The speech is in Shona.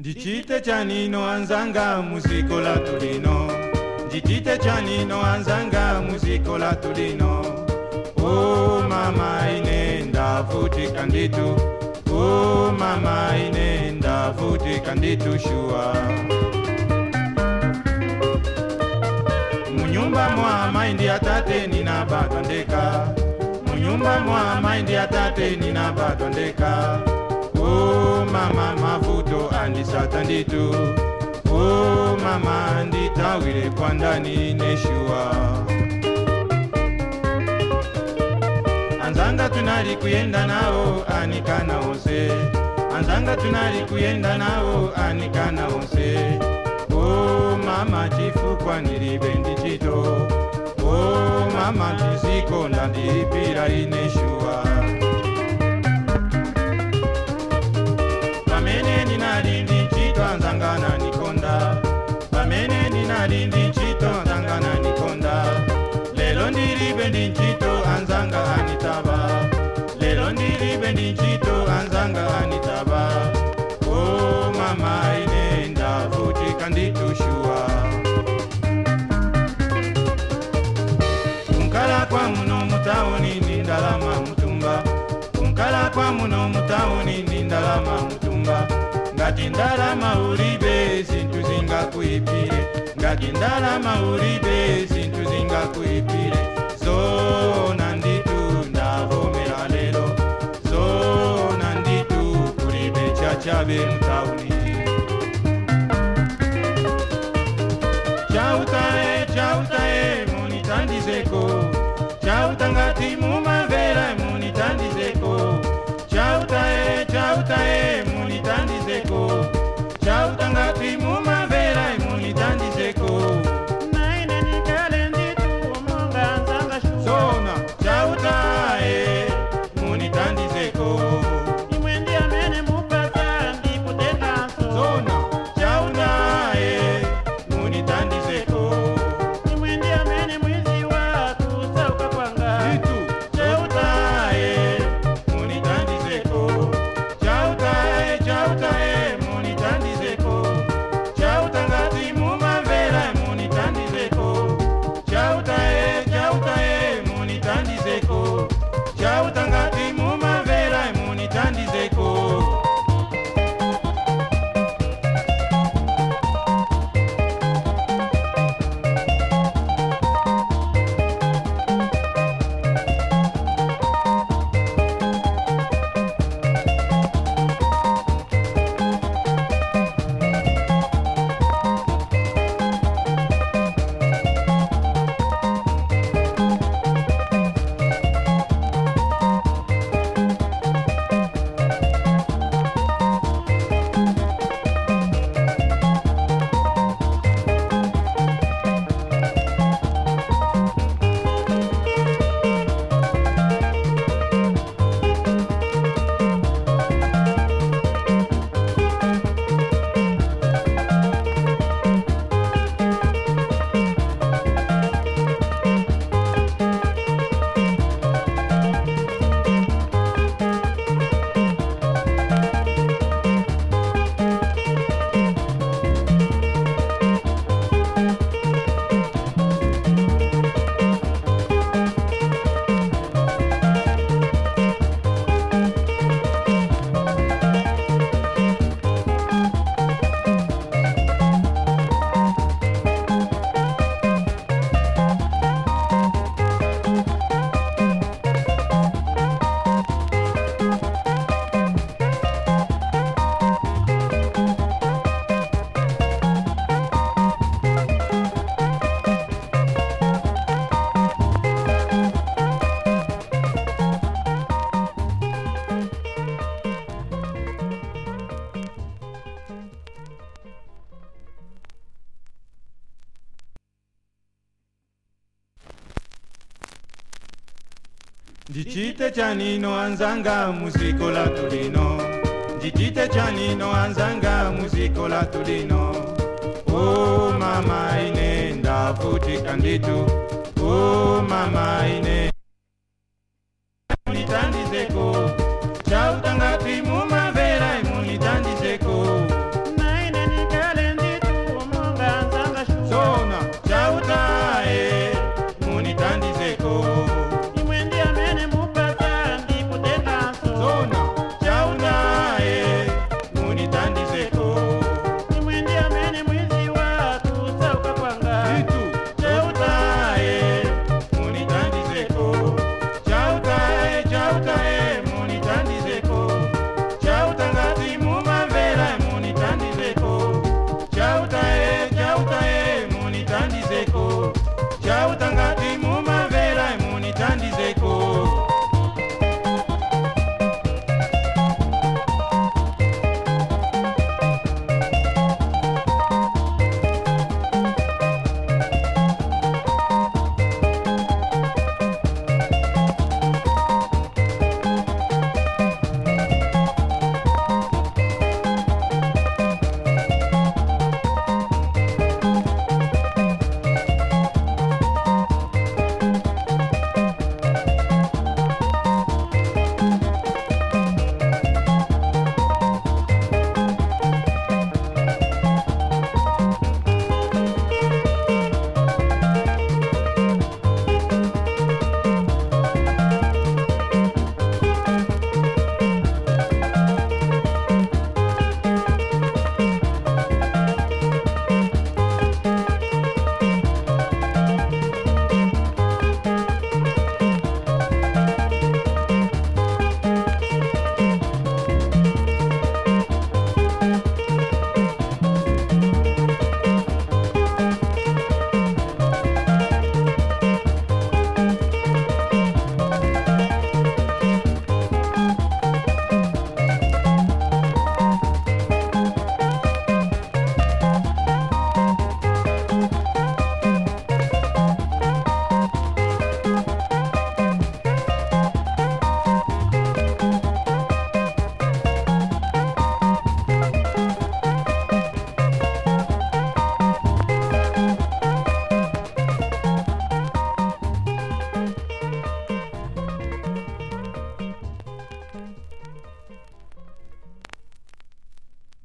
ndichite chanino anzanga muziko la tulino ndichite chanino anzanga muziko la tulino o oh, mama ine ndavutika nditu o oh, mama ine ndavutika nditu shuwa munyumba mwa maindi atate nina batondeka munyumba mwa maindi atate nina batondeka katanditu o mama nditawile kwandani neshuwa anzanga tunali kuyenda nawo anikana onse anzanga tunali kuyenda nawo anikana onse o mama chifukwa ndilibe ndichito o mama chiziko ndandiipira ineshuwa ndalama mutumba kunkala kwa muno mutawuni ndi ndalama mutumba ngati ndalama ulibe zinthu zingakuipire ngati ndalama ulibe zinthu zingakuipire zona nditu ndavomera lero zona nditu kulibe chachabe mutawuni chautae chautae munitandizeko chauta ngati muma ndichite no anzanga muziko la tulino ndichite no anzanga muziko la tulino o oh, mama ine ndavutika nditu o oh, mama ine